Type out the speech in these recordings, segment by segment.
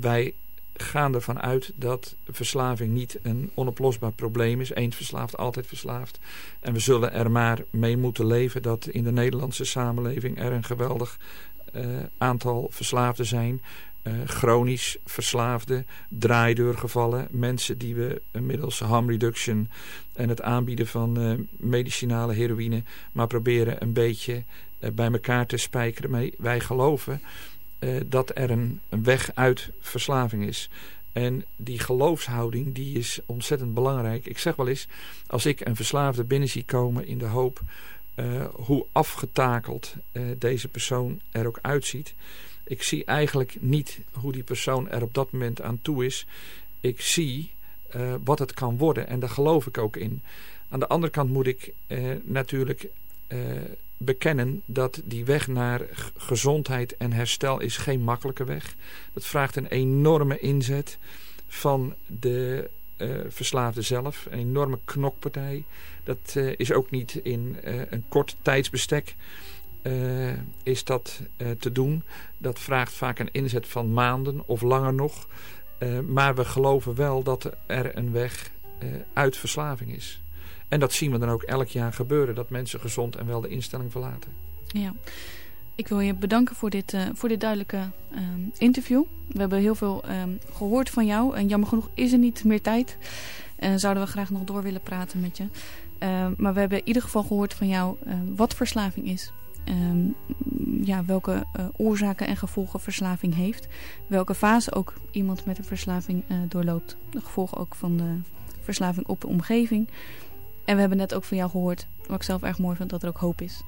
wij gaan ervan uit dat verslaving niet een onoplosbaar probleem is. Eens verslaafd, altijd verslaafd. En we zullen er maar mee moeten leven dat in de Nederlandse samenleving er een geweldig uh, aantal verslaafden zijn. Uh, chronisch verslaafden, draaideurgevallen, mensen die we middels harm reduction en het aanbieden van uh, medicinale heroïne maar proberen een beetje bij elkaar te spijkeren. wij geloven uh, dat er een, weg uit verslaving is. En die geloofshouding die is ontzettend belangrijk. Ik zeg wel eens, als ik een verslaafde binnen zie komen in de hoop uh, hoe afgetakeld uh, deze persoon er ook uitziet. Ik zie eigenlijk niet hoe die persoon er op dat moment aan toe is. Ik zie wat het kan worden en daar geloof ik ook in. Aan de andere kant moet ik natuurlijk bekennen dat die weg naar gezondheid en herstel is geen makkelijke weg. Dat vraagt een enorme inzet van de uh, verslaafde zelf. Een enorme knokpartij. Dat uh, is ook niet in een kort tijdsbestek is dat te doen. Dat vraagt vaak een inzet van maanden of langer nog. maar we geloven wel dat er een weg uit verslaving is. En dat zien we dan ook elk jaar gebeuren. Dat mensen gezond en wel de instelling verlaten. Ja. Ik wil je bedanken voor dit, uh, voor dit duidelijke uh, interview. We hebben heel veel uh, gehoord van jou. En jammer genoeg is er niet meer tijd. Uh, zouden we graag nog door willen praten met je. maar we hebben in ieder geval gehoord van jou wat verslaving is. Ehm, ja, welke oorzaken en gevolgen verslaving heeft. Welke fase ook iemand met een verslaving doorloopt. De gevolgen ook van de verslaving op de omgeving. En we hebben net ook van jou gehoord, wat ik zelf erg mooi vind, dat er ook hoop is.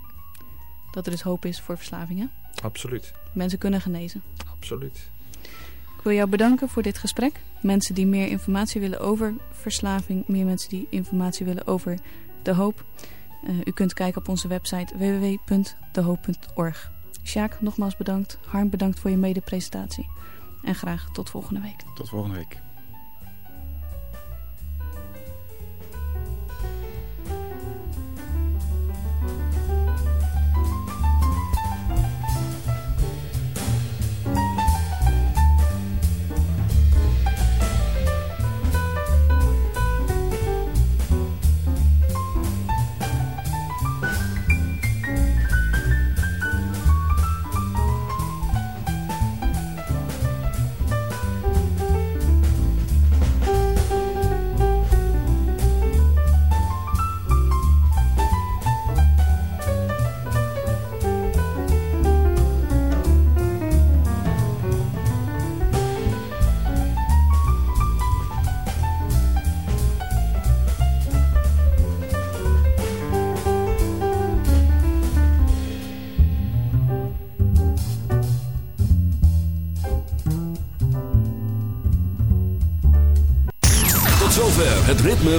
Dat er dus hoop is voor verslavingen. Absoluut. Mensen kunnen genezen. Absoluut. Ik wil jou bedanken voor dit gesprek. Mensen die meer informatie willen over verslaving, meer mensen die informatie willen over de hoop. Uh, u kunt kijken op onze website www.dehoop.org. Sjaak, nogmaals bedankt. Harm, bedankt voor je mede-presentatie. En graag tot volgende week. Tot volgende week.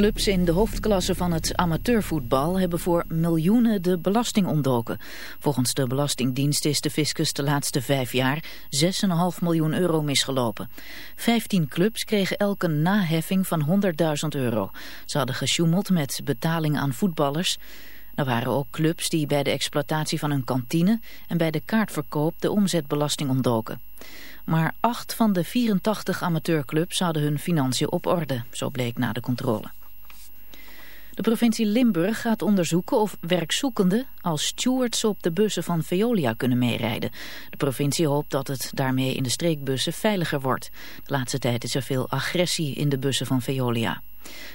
Clubs in de hoofdklasse van het amateurvoetbal hebben voor miljoenen de belasting ontdoken. Volgens de Belastingdienst is de fiscus de laatste vijf jaar 6,5 miljoen euro misgelopen. Vijftien clubs kregen elke naheffing van 100.000 euro. Ze hadden gesjoemeld met betaling aan voetballers. Er waren ook clubs die bij de exploitatie van een kantine en bij de kaartverkoop de omzetbelasting ontdoken. Maar acht van de 84 amateurclubs hadden hun financiën op orde, zo bleek na de controle. De provincie Limburg gaat onderzoeken of werkzoekenden als stewards op de bussen van Veolia kunnen meerijden. De provincie hoopt dat het daarmee in de streekbussen veiliger wordt. De laatste tijd is er veel agressie in de bussen van Veolia.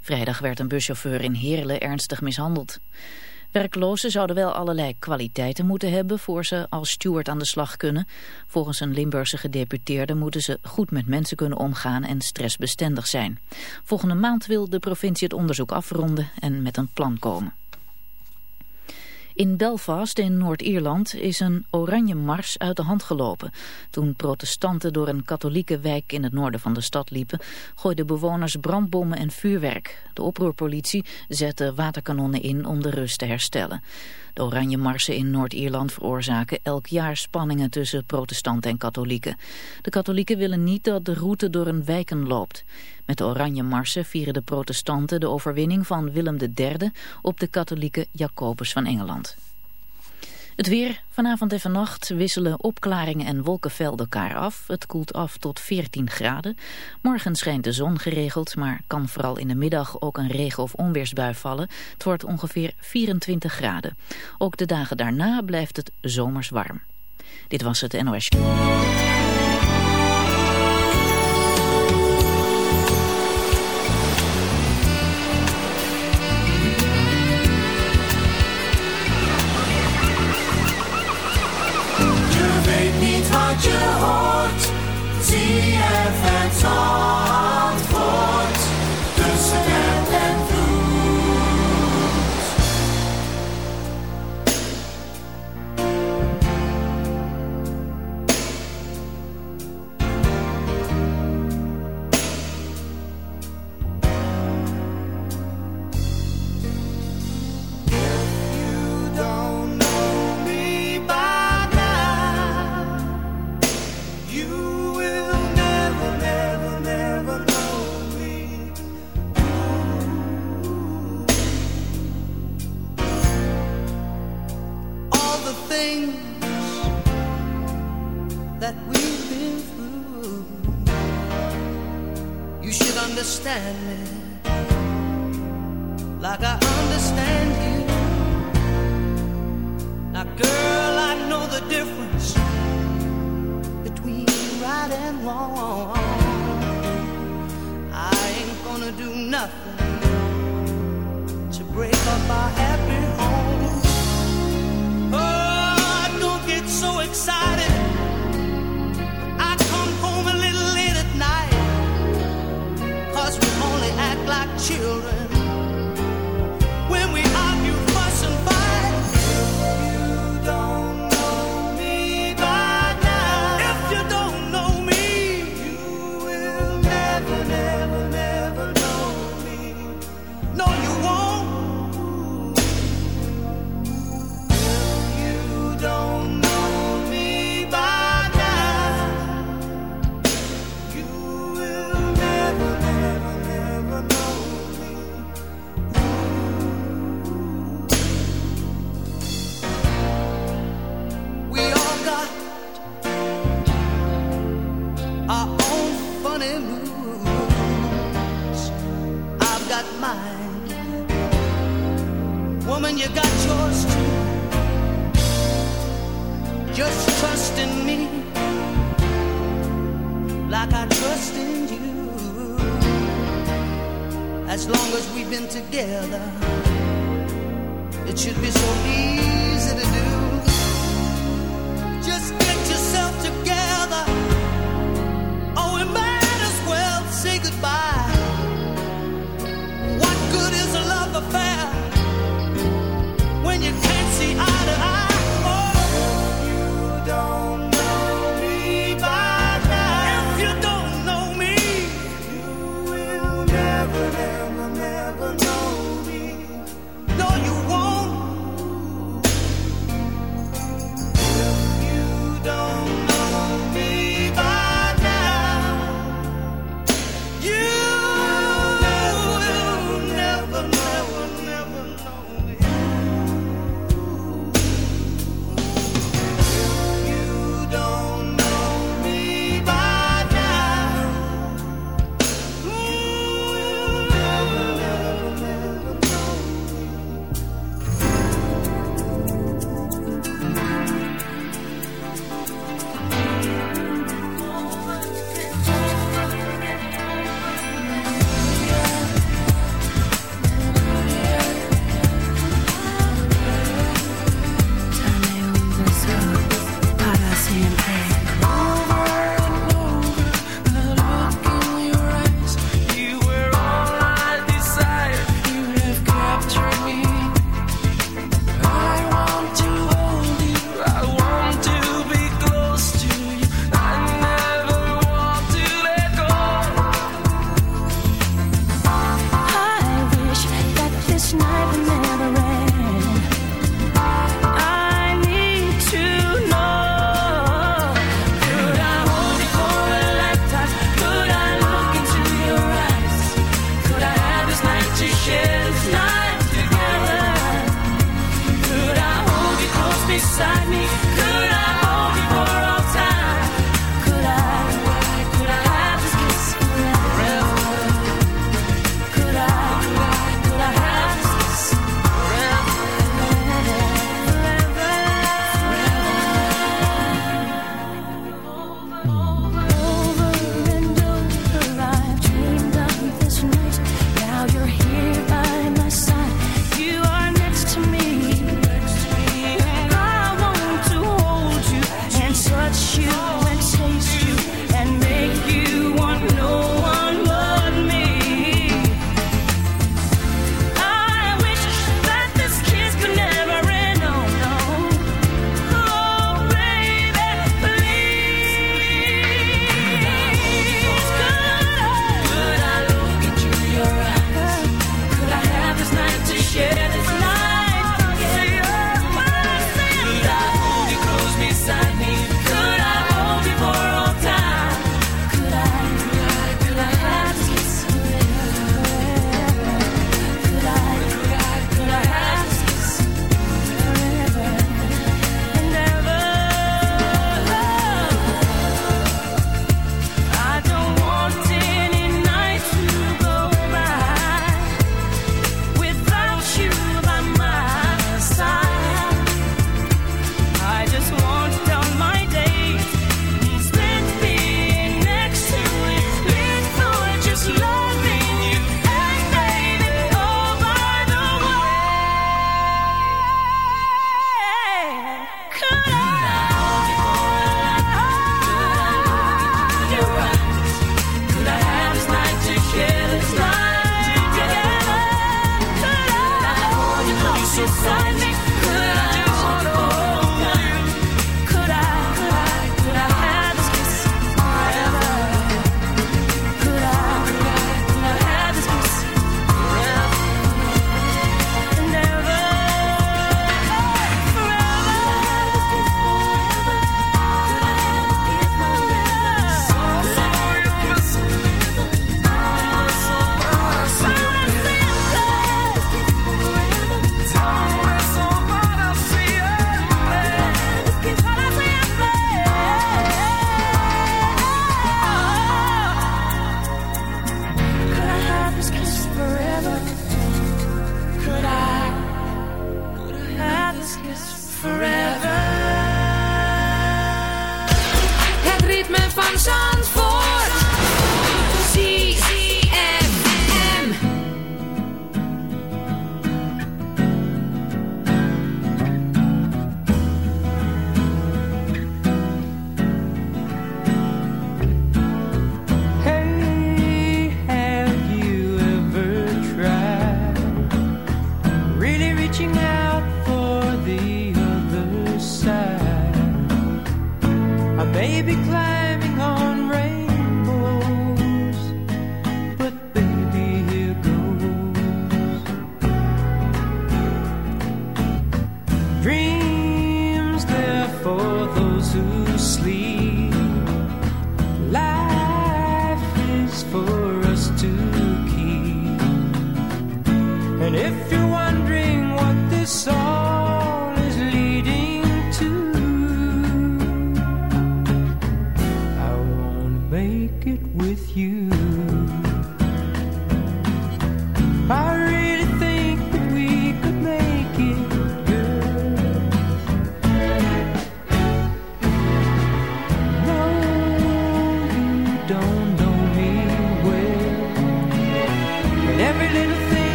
Vrijdag werd een buschauffeur in Heerlen ernstig mishandeld. Werklozen zouden wel allerlei kwaliteiten moeten hebben voor ze als steward aan de slag kunnen. Volgens een Limburgse gedeputeerde moeten ze goed met mensen kunnen omgaan en stressbestendig zijn. Volgende maand wil de provincie het onderzoek afronden en met een plan komen. In Belfast in Noord-Ierland is een oranje mars uit de hand gelopen. Toen protestanten door een katholieke wijk in het noorden van de stad liepen, gooiden bewoners brandbommen en vuurwerk. De oproerpolitie zette waterkanonnen in om de rust te herstellen. De oranje marsen in Noord-Ierland veroorzaken elk jaar spanningen tussen protestanten en katholieken. De katholieken willen niet dat de route door een wijken loopt. Met de oranje marsen vieren de protestanten de overwinning van Willem III op de katholieke Jacobus van Engeland. Het weer. Vanavond en vannacht wisselen opklaringen en wolkenvelden elkaar af. Het koelt af tot 14 graden. Morgen schijnt de zon geregeld, maar kan vooral in de middag ook een regen- of onweersbui vallen. Het wordt ongeveer 24 graden. Ook de dagen daarna blijft het zomers warm. Dit was het NOS.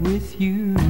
with you.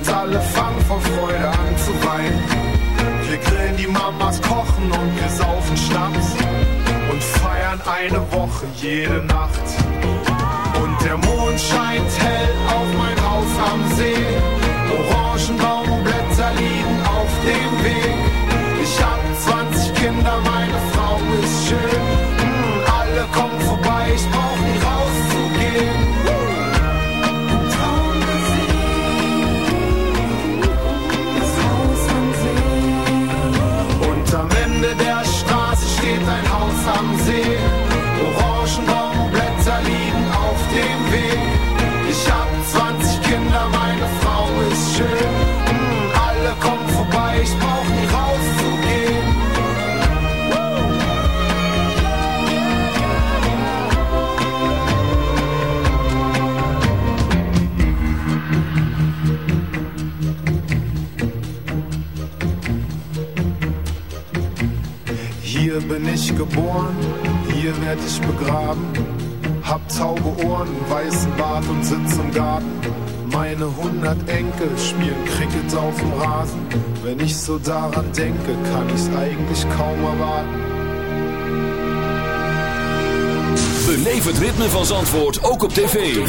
und alle fangen vor Freude an zu weinen. Wir grillen die Mamas, kochen und wir saufen Schnaps und feiern eine Woche jede Nacht. Und der Mond scheint hell auf mein Haus am See. Orangenbaumblätter liegen auf dem Weg. geboren, hier werd ich begraben. Hab taube Ohren, weißen Bart und sitz im Garten. Meine hundert Enkel spielen Cricket auf dem Rasen. Wenn ich so daran denke, kann ich's eigentlich kaum erwarten. Beleef het ritme van Zandvoort ook op tv.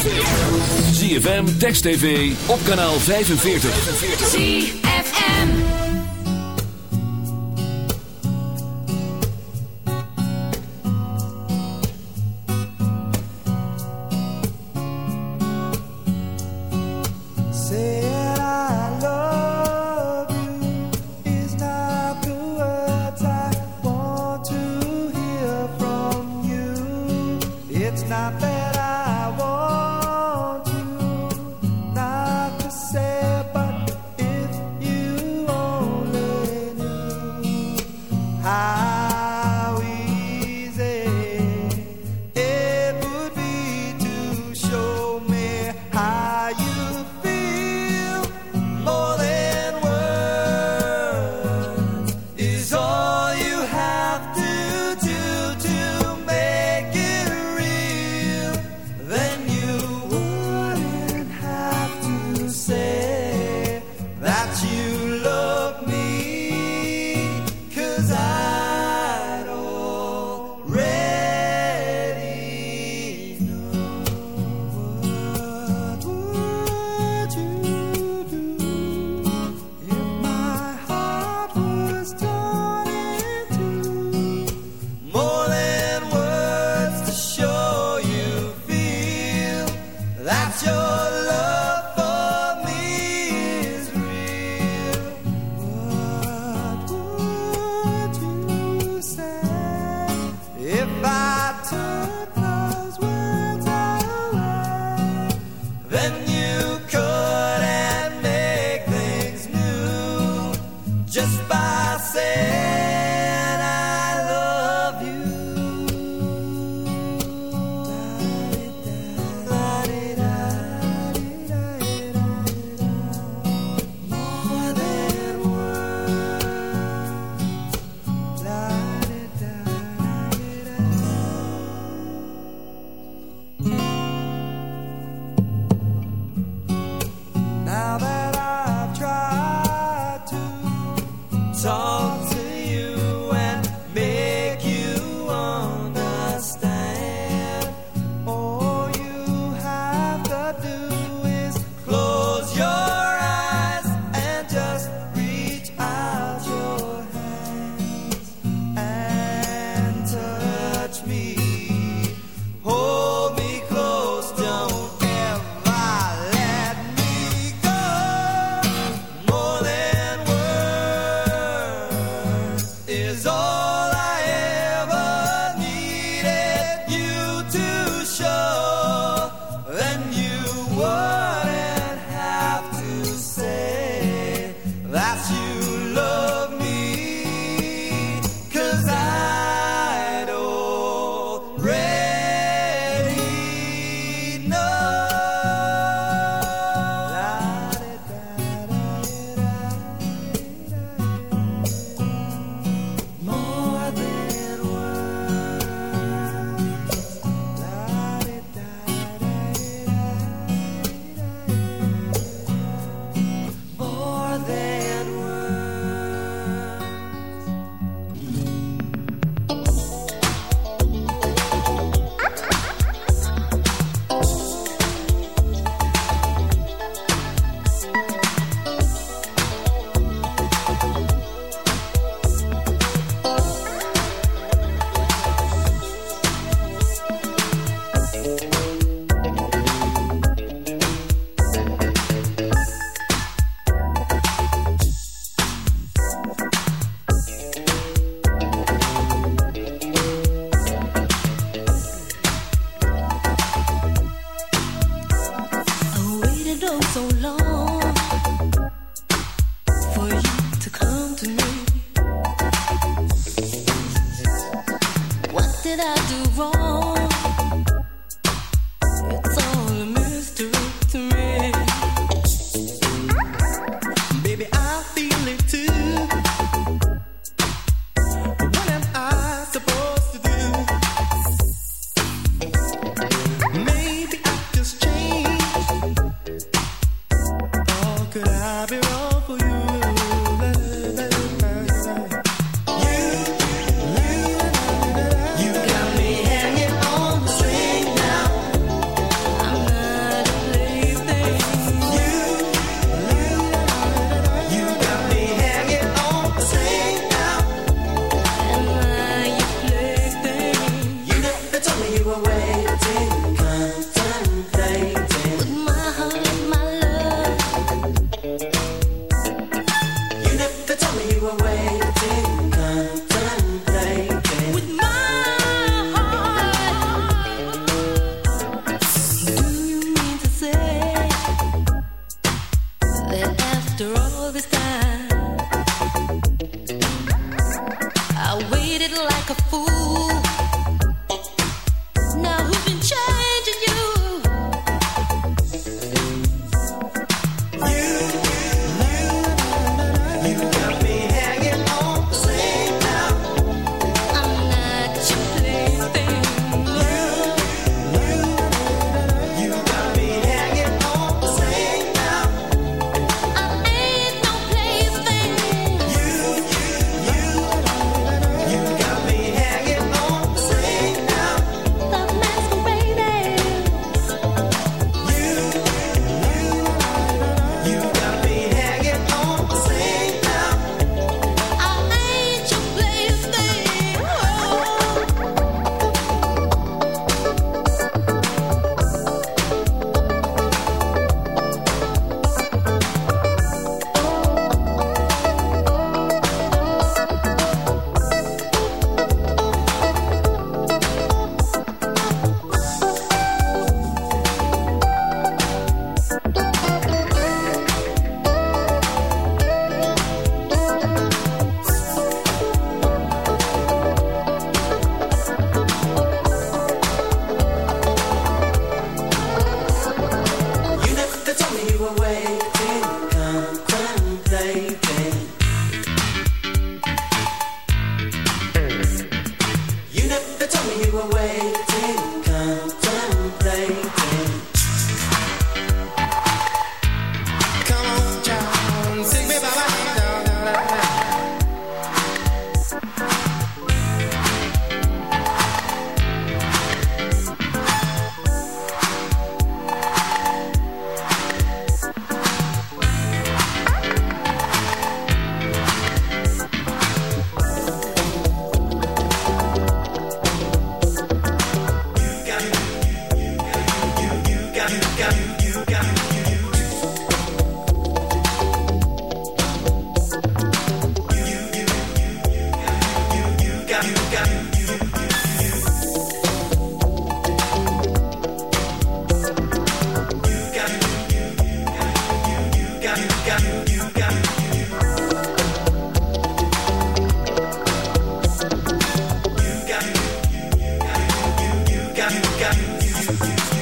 ZFM, Text TV, op kanaal 45. Te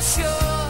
For sure.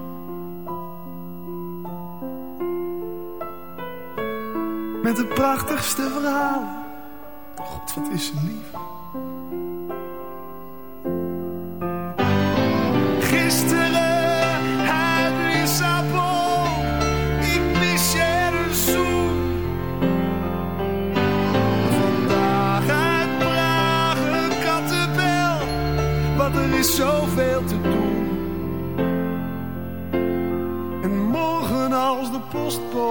De prachtigste verhalen. God, wat is ze lief. Gisteren uit Lissabon, ik mis je een zoen. Vandaag uit Praag een kattenbel, want er is zoveel te doen. En morgen als de postbode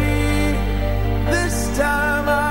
This time I